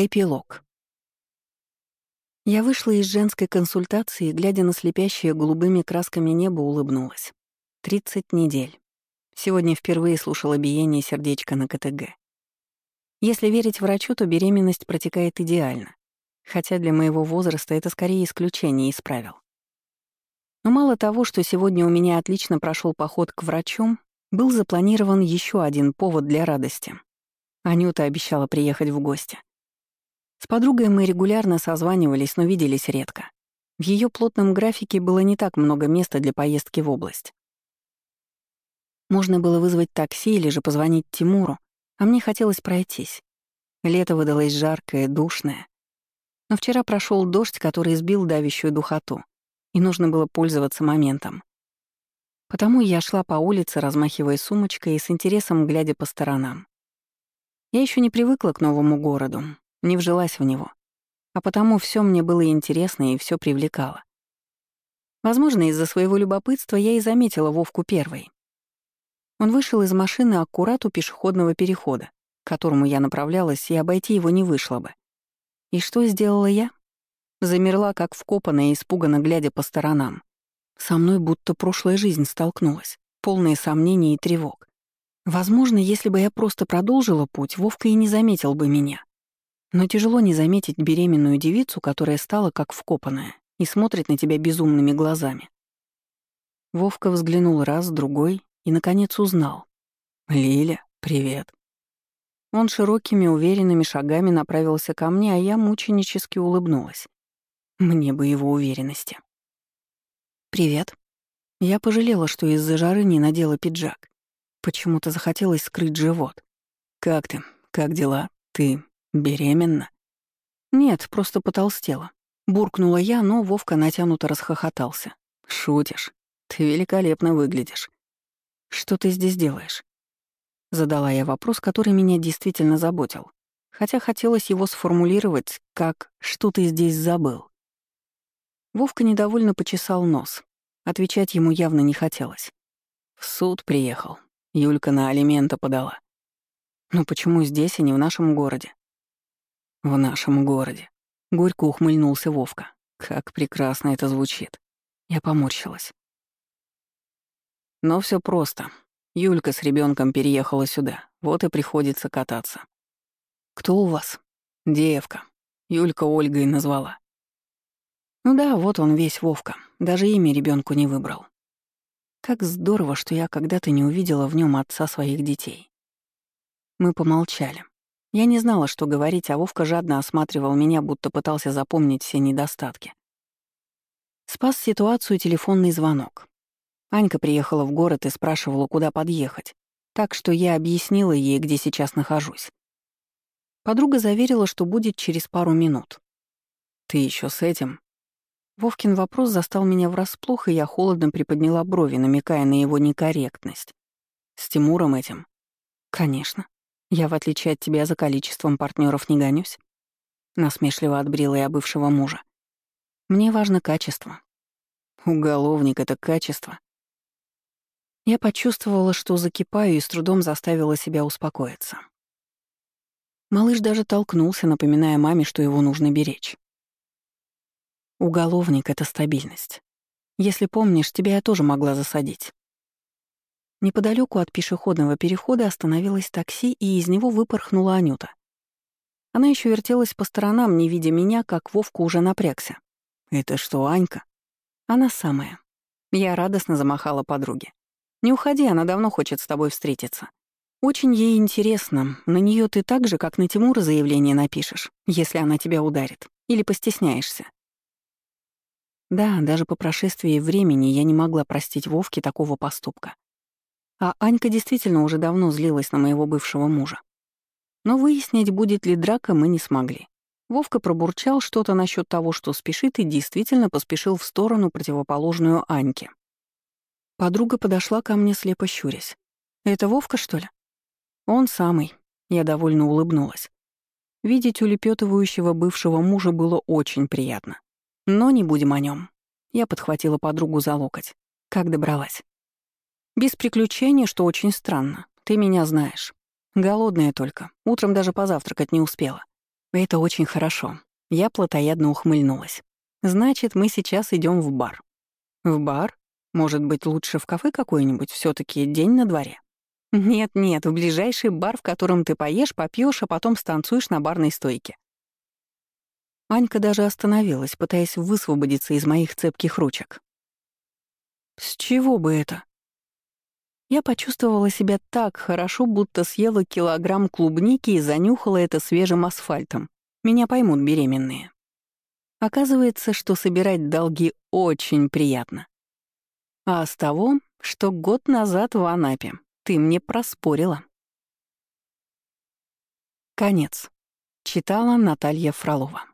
Эпилог. Я вышла из женской консультации, глядя на слепящее голубыми красками небо, улыбнулась. 30 недель. Сегодня впервые слушала биение сердечка на КТГ. Если верить врачу, то беременность протекает идеально. Хотя для моего возраста это скорее исключение из правил. Но мало того, что сегодня у меня отлично прошел поход к врачу, был запланирован еще один повод для радости. Анюта обещала приехать в гости. С подругой мы регулярно созванивались, но виделись редко. В ее плотном графике было не так много места для поездки в область. Можно было вызвать такси или же позвонить Тимуру, а мне хотелось пройтись. Лето выдалось жаркое, душное. Но вчера прошел дождь, который сбил давящую духоту, и нужно было пользоваться моментом. Потому я шла по улице, размахивая сумочкой и с интересом глядя по сторонам. Я еще не привыкла к новому городу, не вжилась в него. А потому все мне было интересно и все привлекало. Возможно, из-за своего любопытства я и заметила Вовку первой. Он вышел из машины аккурат у пешеходного перехода, к которому я направлялась, и обойти его не вышло бы. И что сделала я? Замерла, как вкопанная, испуганно глядя по сторонам. Со мной будто прошлая жизнь столкнулась, полные сомнений и тревог. Возможно, если бы я просто продолжила путь, Вовка и не заметил бы меня. Но тяжело не заметить беременную девицу, которая стала как вкопанная и смотрит на тебя безумными глазами. Вовка взглянул раз, другой и, наконец, узнал. «Лиля, привет». Он широкими, уверенными шагами направился ко мне, а я мученически улыбнулась. Мне бы его уверенности. «Привет». Я пожалела, что из-за жары не надела пиджак. Почему-то захотелось скрыть живот. «Как ты? Как дела? Ты «Беременна?» «Нет, просто потолстела». Буркнула я, но Вовка натянуто расхохотался. «Шутишь? Ты великолепно выглядишь. Что ты здесь делаешь?» Задала я вопрос, который меня действительно заботил. Хотя хотелось его сформулировать как «что ты здесь забыл?». Вовка недовольно почесал нос. Отвечать ему явно не хотелось. В суд приехал. Юлька на алименты подала. Но почему здесь, а не в нашем городе? В нашем городе. Горько ухмыльнулся Вовка. Как прекрасно это звучит. Я поморщилась. Но все просто. Юлька с ребенком переехала сюда, вот и приходится кататься. Кто у вас? Девка. Юлька Ольгой назвала. Ну да, вот он весь Вовка. Даже имя ребенку не выбрал. Как здорово, что я когда-то не увидела в нем отца своих детей. Мы помолчали. Я не знала, что говорить, а Вовка жадно осматривал меня, будто пытался запомнить все недостатки. Спас ситуацию телефонный звонок. Анька приехала в город и спрашивала, куда подъехать, так что я объяснила ей, где сейчас нахожусь. Подруга заверила, что будет через пару минут. «Ты еще с этим?» Вовкин вопрос застал меня врасплох, и я холодно приподняла брови, намекая на его некорректность. «С Тимуром этим?» «Конечно. Я, в отличие от тебя, за количеством партнеров не гонюсь. Насмешливо отбрила я бывшего мужа. Мне важно качество. Уголовник — это качество. Я почувствовала, что закипаю и с трудом заставила себя успокоиться. Малыш даже толкнулся, напоминая маме, что его нужно беречь. Уголовник — это стабильность. Если помнишь, тебя я тоже могла засадить. Неподалеку от пешеходного перехода остановилось такси, и из него выпорхнула Анюта. Она еще вертелась по сторонам, не видя меня, как Вовка уже напрягся. «Это что, Анька?» «Она самая». Я радостно замахала подруге. «Не уходи, она давно хочет с тобой встретиться. Очень ей интересно, на нее ты так же, как на Тимура заявление напишешь, если она тебя ударит, или постесняешься». Да, даже по прошествии времени я не могла простить Вовке такого поступка. А Анька действительно уже давно злилась на моего бывшего мужа. Но выяснить, будет ли драка, мы не смогли. Вовка пробурчал что-то насчет того, что спешит, и действительно поспешил в сторону, противоположную Аньке. Подруга подошла ко мне, слепо щурясь. «Это Вовка, что ли?» «Он самый», — я довольно улыбнулась. Видеть улепетывающего бывшего мужа было очень приятно. Но не будем о нем. Я подхватила подругу за локоть. Как добралась? Без приключений, что очень странно. Ты меня знаешь. Голодная только. Утром даже позавтракать не успела. Это очень хорошо. Я плотоядно ухмыльнулась. Значит, мы сейчас идем в бар. В бар? Может быть, лучше в кафе какое-нибудь? все таки день на дворе. Нет-нет, в ближайший бар, в котором ты поешь, попьешь, а потом станцуешь на барной стойке. Анька даже остановилась, пытаясь высвободиться из моих цепких ручек. «С чего бы это?» Я почувствовала себя так хорошо, будто съела килограмм клубники и занюхала это свежим асфальтом. Меня поймут беременные. Оказывается, что собирать долги очень приятно. А с того, что год назад в Анапе ты мне проспорила. Конец. Читала Наталья Фролова.